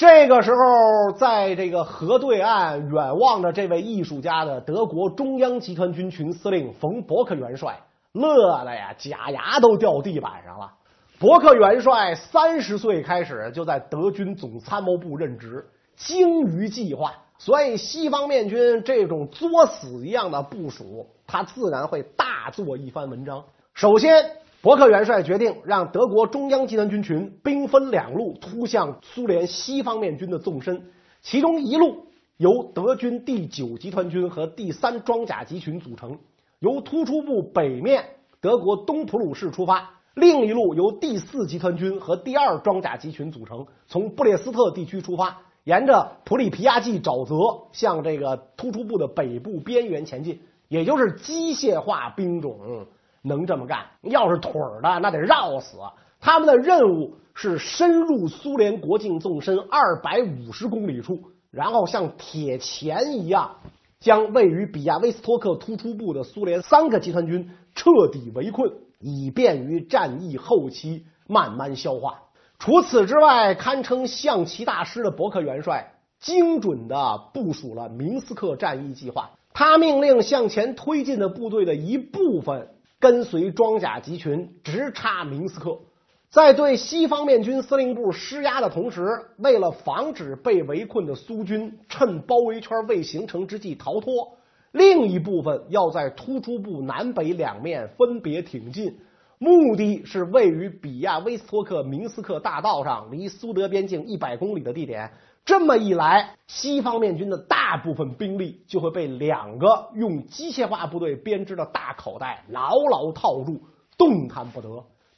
这个时候，在这个河对岸远望着这位艺术家的德国中央集团军群司令冯伯克元帅，乐的呀，假牙都掉地板上了。伯克元帅三十岁开始就在德军总参谋部任职，精于计划，所以西方面军这种作死一样的部署，他自然会大做一番文章。首先。伯克元帅决定让德国中央集团军群兵分两路突向苏联西方面军的纵深，其中一路由德军第九集团军和第三装甲集群组成，由突出部北面德国东普鲁士出发；另一路由第四集团军和第二装甲集群组成，从布列斯特地区出发，沿着普里皮亚季沼泽向这个突出部的北部边缘前进，也就是机械化兵种。能这么干？要是腿儿的，那得绕死。他们的任务是深入苏联国境纵深二百五十公里处，然后像铁钳一样，将位于比亚威斯托克突出部的苏联三个集团军彻底围困，以便于战役后期慢慢消化。除此之外，堪称象棋大师的伯克元帅精准的部署了明斯克战役计划。他命令向前推进的部队的一部分。跟随装甲集群直插明斯克，在对西方面军司令部施压的同时，为了防止被围困的苏军趁包围圈未形成之际逃脱，另一部分要在突出部南北两面分别挺进，目的是位于比亚威斯托克明斯克大道上离苏德边境一百公里的地点。这么一来，西方面军的大部分兵力就会被两个用机械化部队编织的大口袋牢牢套住，动弹不得。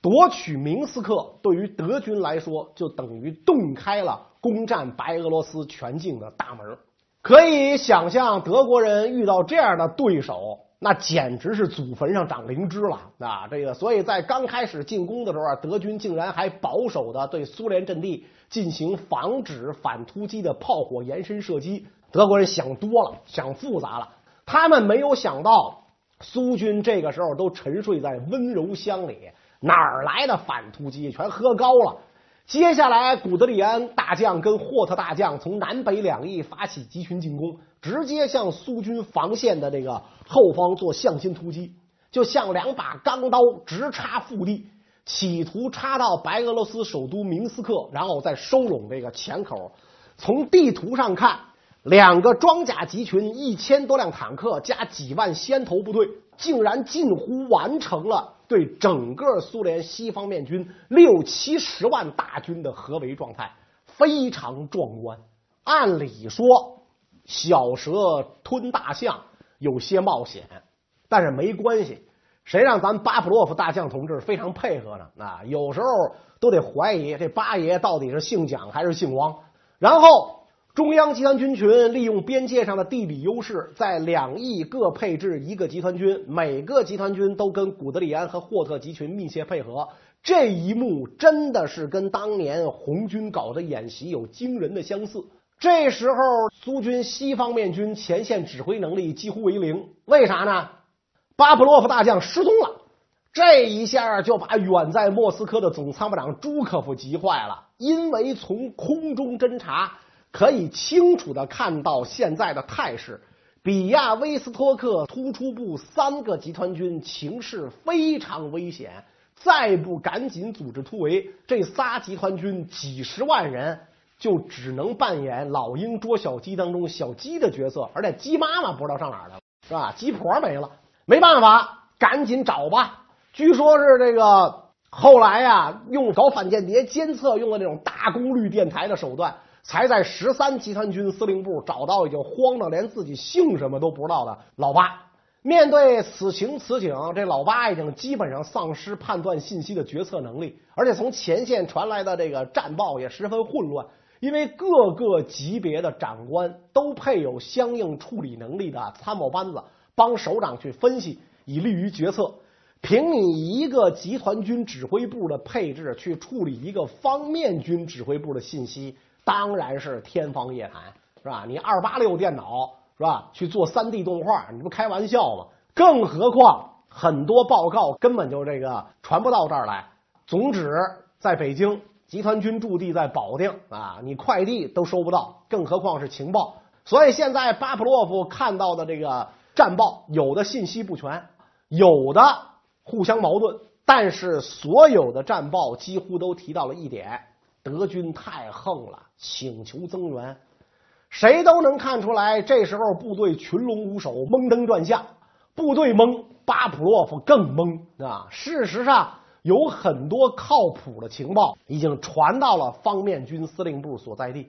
夺取明斯克对于德军来说，就等于洞开了攻占白俄罗斯全境的大门。可以想象，德国人遇到这样的对手，那简直是祖坟上长灵芝了啊！这个，所以在刚开始进攻的时候啊，德军竟然还保守的对苏联阵地。进行防止反突击的炮火延伸射击，德国人想多了，想复杂了。他们没有想到，苏军这个时候都沉睡在温柔乡里，哪儿来的反突击？全喝高了。接下来，古德里安大将跟霍特大将从南北两翼发起集群进攻，直接向苏军防线的这个后方做向心突击，就像两把钢刀直插腹地。企图插到白俄罗斯首都明斯克，然后再收拢这个前口。从地图上看，两个装甲集群、一千多辆坦克加几万先头部队，竟然近乎完成了对整个苏联西方面军六七十万大军的合围状态，非常壮观。按理说，小蛇吞大象有些冒险，但是没关系。谁让咱巴甫洛夫大将同志非常配合呢？啊，有时候都得怀疑这八爷到底是姓蒋还是姓汪。然后中央集团军群利用边界上的地理优势，在两翼各配置一个集团军，每个集团军都跟古德里安和霍特集群密切配合。这一幕真的是跟当年红军搞的演习有惊人的相似。这时候苏军西方面军前线指挥能力几乎为零，为啥呢？巴甫洛夫大将失踪了，这一下就把远在莫斯科的总参谋长朱可夫急坏了。因为从空中侦察可以清楚的看到现在的态势，比亚威斯托克突出部三个集团军情势非常危险，再不赶紧组织突围，这仨集团军几十万人就只能扮演老鹰捉小鸡当中小鸡的角色，而且鸡妈妈不知道上哪儿了，是吧？鸡婆没了。没办法，赶紧找吧。据说是这个后来呀，用搞反间谍监测用的那种大功率电台的手段，才在十三集团军司令部找到已经慌的连自己姓什么都不知道的老八。面对此情此景，这老八已经基本上丧失判断信息的决策能力，而且从前线传来的这个战报也十分混乱，因为各个级别的长官都配有相应处理能力的参谋班子。帮首长去分析，以利于决策。凭你一个集团军指挥部的配置去处理一个方面军指挥部的信息，当然是天方夜谭，是吧？你二八六电脑是吧？去做三 D 动画，你不开玩笑吗？更何况很多报告根本就这个传不到这儿来，总指在北京，集团军驻地在保定啊，你快递都收不到，更何况是情报。所以现在巴甫洛夫看到的这个战报，有的信息不全，有的互相矛盾，但是所有的战报几乎都提到了一点：德军太横了，请求增援。谁都能看出来，这时候部队群龙无首，蒙登转向，部队懵，巴甫洛夫更懵啊！事实上，有很多靠谱的情报已经传到了方面军司令部所在地，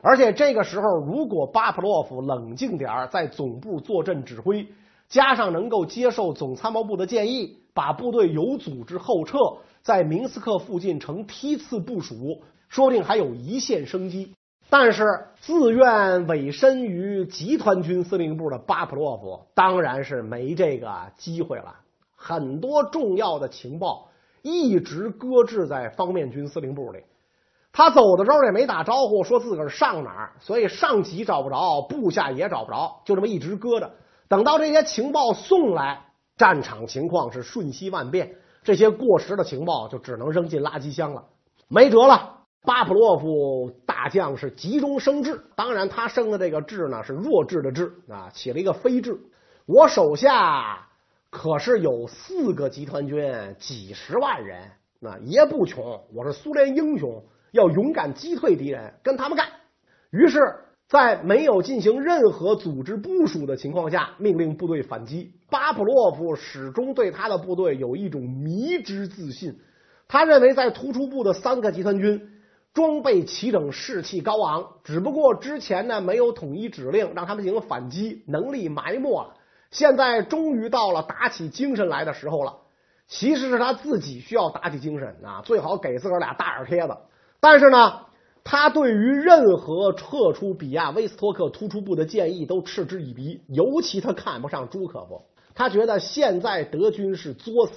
而且这个时候，如果巴甫洛夫冷静点在总部坐镇指挥，加上能够接受总参谋部的建议，把部队有组织后撤，在明斯克附近成梯次部署，说不定还有一线生机。但是，自愿委身于集团军司令部的巴甫洛夫当然是没这个机会了。很多重要的情报一直搁置在方面军司令部里。他走的时候也没打招呼，说自个儿上哪儿，所以上级找不着，部下也找不着，就这么一直搁着。等到这些情报送来，战场情况是瞬息万变，这些过时的情报就只能扔进垃圾箱了，没辙了。巴甫洛夫大将是急中生智，当然他生的这个智呢是弱智的智啊，起了一个非智。我手下可是有四个集团军，几十万人，那也不穷。我是苏联英雄，要勇敢击退敌人，跟他们干。于是，在没有进行任何组织部署的情况下，命令部队反击。巴甫洛夫始终对他的部队有一种迷之自信，他认为在突出部的三个集团军。装备齐整，士气高昂。只不过之前呢，没有统一指令让他们进行反击，能力埋没了。现在终于到了打起精神来的时候了。其实是他自己需要打起精神啊，最好给自个儿俩大耳贴子。但是呢，他对于任何撤出比亚威斯托克突出部的建议都嗤之以鼻，尤其他看不上朱可夫。他觉得现在德军是作死。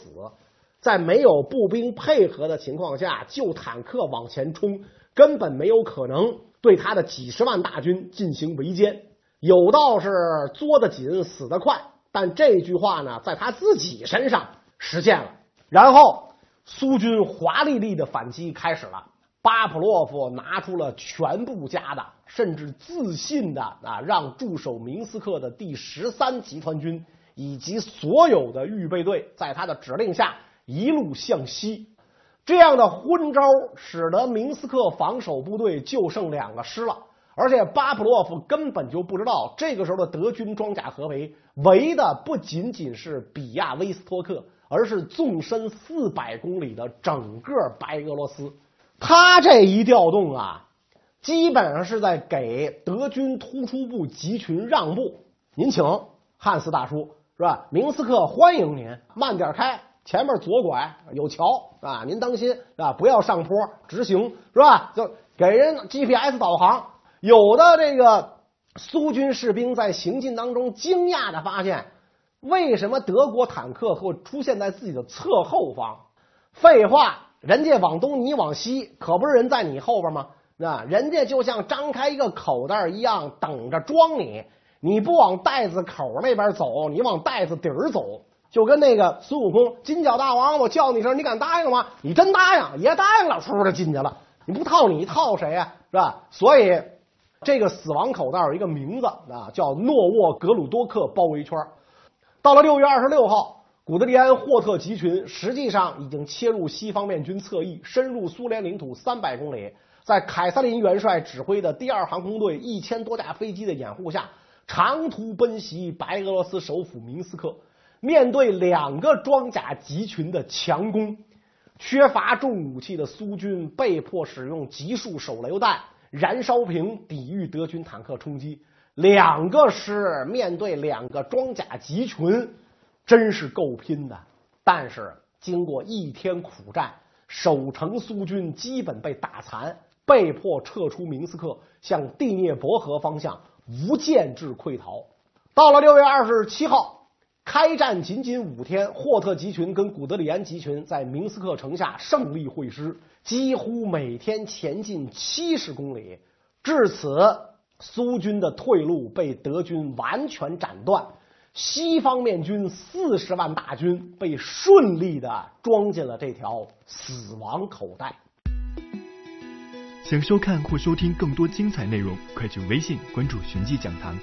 在没有步兵配合的情况下，就坦克往前冲，根本没有可能对他的几十万大军进行围歼。有道是作得紧，死得快，但这句话呢，在他自己身上实现了。然后，苏军华丽丽的反击开始了。巴甫洛夫拿出了全部家当，甚至自信的啊，让驻守明斯克的第十三集团军以及所有的预备队，在他的指令下。一路向西，这样的昏招使得明斯克防守部队就剩两个师了，而且巴甫洛夫根本就不知道，这个时候的德军装甲合围围的不仅仅是比亚威斯托克，而是纵深四百公里的整个白俄罗斯。他这一调动啊，基本上是在给德军突出部集群让步。您请，汉斯大叔是吧？明斯克欢迎您，慢点开。前面左拐有桥啊，您当心啊，不要上坡直行是吧？就给人 GPS 导航。有的这个苏军士兵在行进当中惊讶的发现，为什么德国坦克会出现在自己的侧后方？废话，人家往东，你往西，可不是人在你后边吗？那人家就像张开一个口袋一样，等着装你。你不往袋子口那边走，你往袋子底儿走。就跟那个孙悟空，金角大王，我叫你一声，你敢答应吗？你真答应，爷答应了，嗖就进去了。你不套你套谁呀？是吧？所以这个死亡口袋有一个名字啊，叫诺沃格鲁多克包围圈。到了六月二十六号，古德里安霍特集群实际上已经切入西方面军侧翼，深入苏联领土三百公里，在凯瑟琳元帅指挥的第二航空队一千多架飞机的掩护下，长途奔袭白俄罗斯首府明斯克。面对两个装甲集群的强攻，缺乏重武器的苏军被迫使用集束手榴弹、燃烧瓶抵御德军坦克冲击。两个师面对两个装甲集群，真是够拼的。但是经过一天苦战，守城苏军基本被打残，被迫撤出明斯克，向第聂伯河方向无间制溃逃。到了六月二十七号。开战仅仅五天，霍特集群跟古德里安集群在明斯克城下胜利会师，几乎每天前进七十公里。至此，苏军的退路被德军完全斩断，西方面军四十万大军被顺利的装进了这条死亡口袋。想收看或收听更多精彩内容，快去微信关注“寻迹讲堂”。